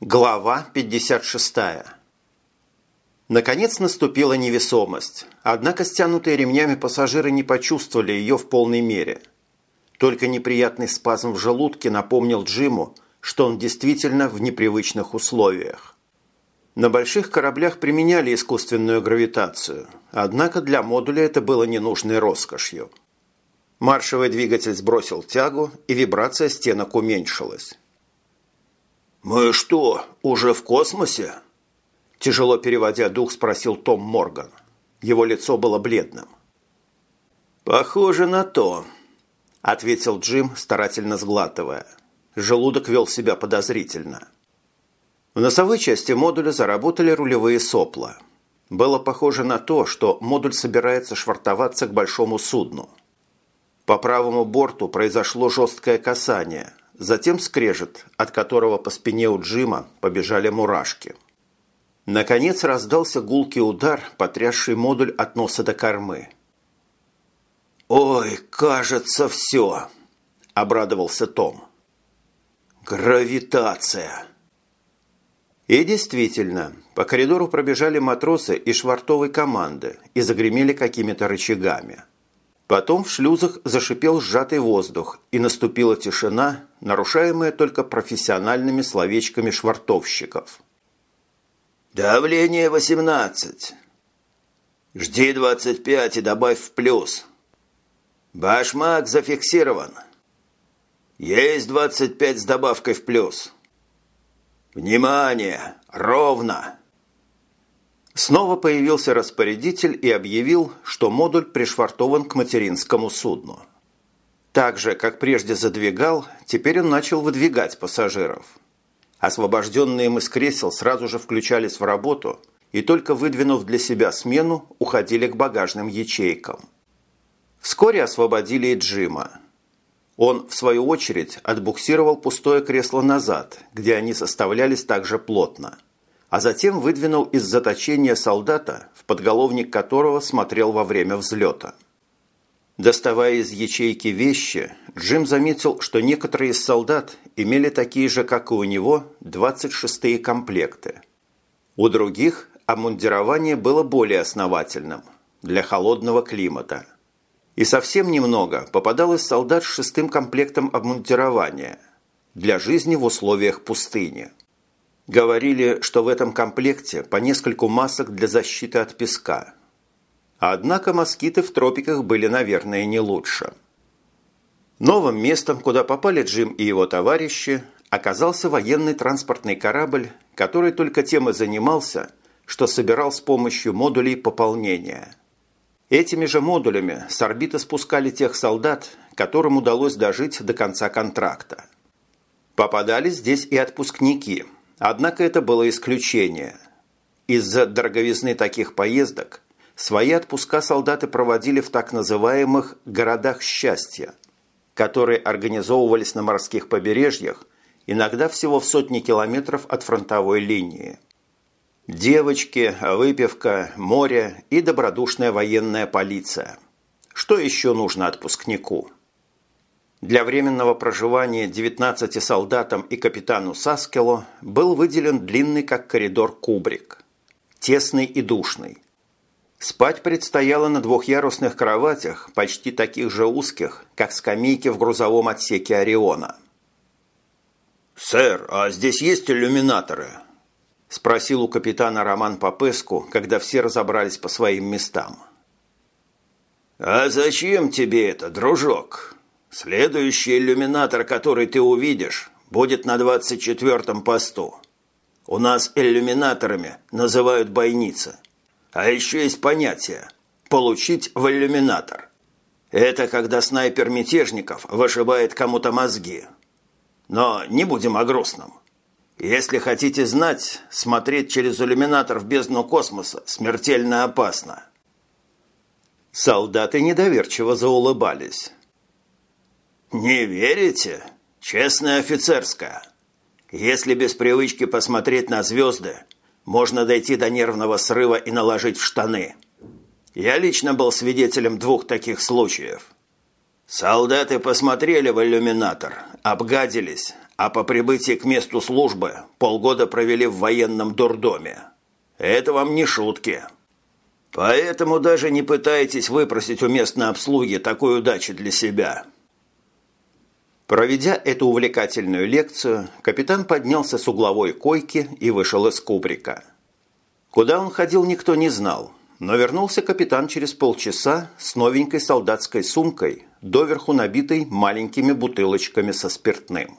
Глава 56. Наконец наступила невесомость, однако стянутые ремнями пассажиры не почувствовали ее в полной мере. Только неприятный спазм в желудке напомнил Джиму, что он действительно в непривычных условиях. На больших кораблях применяли искусственную гравитацию, однако для модуля это было ненужной роскошью. Маршевый двигатель сбросил тягу, и вибрация стенок уменьшилась. «Мы что, уже в космосе?» Тяжело переводя дух, спросил Том Морган. Его лицо было бледным. «Похоже на то», – ответил Джим, старательно сглатывая. Желудок вел себя подозрительно. В носовой части модуля заработали рулевые сопла. Было похоже на то, что модуль собирается швартоваться к большому судну. По правому борту произошло жесткое касание, затем скрежет, от которого по спине у Джима побежали мурашки. Наконец раздался гулкий удар, потрясший модуль от носа до кормы. «Ой, кажется, все!» – обрадовался Том. «Гравитация!» И действительно, по коридору пробежали матросы и швартовой команды и загремели какими-то рычагами – Потом в шлюзах зашипел сжатый воздух, и наступила тишина, нарушаемая только профессиональными словечками швартовщиков. «Давление 18. Жди 25 и добавь в плюс. Башмак зафиксирован. Есть 25 с добавкой в плюс. Внимание! Ровно!» Снова появился распорядитель и объявил, что модуль пришвартован к материнскому судну. Так же, как прежде задвигал, теперь он начал выдвигать пассажиров. Освобожденные им из кресел сразу же включались в работу и только выдвинув для себя смену, уходили к багажным ячейкам. Вскоре освободили и Джима. Он, в свою очередь, отбуксировал пустое кресло назад, где они составлялись также плотно – а затем выдвинул из заточения солдата, в подголовник которого смотрел во время взлета. Доставая из ячейки вещи, Джим заметил, что некоторые из солдат имели такие же, как и у него, 26-е комплекты. У других обмундирование было более основательным, для холодного климата. И совсем немного попадалось солдат с шестым комплектом обмундирования, для жизни в условиях пустыни. Говорили, что в этом комплекте по нескольку масок для защиты от песка. Однако москиты в тропиках были, наверное, не лучше. Новым местом, куда попали Джим и его товарищи, оказался военный транспортный корабль, который только тем и занимался, что собирал с помощью модулей пополнения. Этими же модулями с орбиты спускали тех солдат, которым удалось дожить до конца контракта. Попадались здесь и отпускники – Однако это было исключение. Из-за дороговизны таких поездок свои отпуска солдаты проводили в так называемых «городах счастья», которые организовывались на морских побережьях, иногда всего в сотни километров от фронтовой линии. Девочки, выпивка, море и добродушная военная полиция. Что еще нужно отпускнику? Для временного проживания 19 солдатам и капитану Саскелу был выделен длинный как коридор кубрик. Тесный и душный. Спать предстояло на двухъярусных кроватях, почти таких же узких, как скамейки в грузовом отсеке «Ориона». «Сэр, а здесь есть иллюминаторы?» – спросил у капитана Роман Попеску, когда все разобрались по своим местам. «А зачем тебе это, дружок?» Следующий иллюминатор, который ты увидишь, будет на 24-м посту. У нас иллюминаторами называют бойницы. А еще есть понятие «получить в иллюминатор». Это когда снайпер мятежников вышибает кому-то мозги. Но не будем о грустном. Если хотите знать, смотреть через иллюминатор в бездну космоса смертельно опасно. Солдаты недоверчиво заулыбались. «Не верите? Честная офицерская. Если без привычки посмотреть на звезды, можно дойти до нервного срыва и наложить в штаны. Я лично был свидетелем двух таких случаев. Солдаты посмотрели в иллюминатор, обгадились, а по прибытии к месту службы полгода провели в военном дурдоме. Это вам не шутки. Поэтому даже не пытайтесь выпросить у местной обслуги такой удачи для себя». Проведя эту увлекательную лекцию, капитан поднялся с угловой койки и вышел из кубрика. Куда он ходил, никто не знал, но вернулся капитан через полчаса с новенькой солдатской сумкой, доверху набитой маленькими бутылочками со спиртным.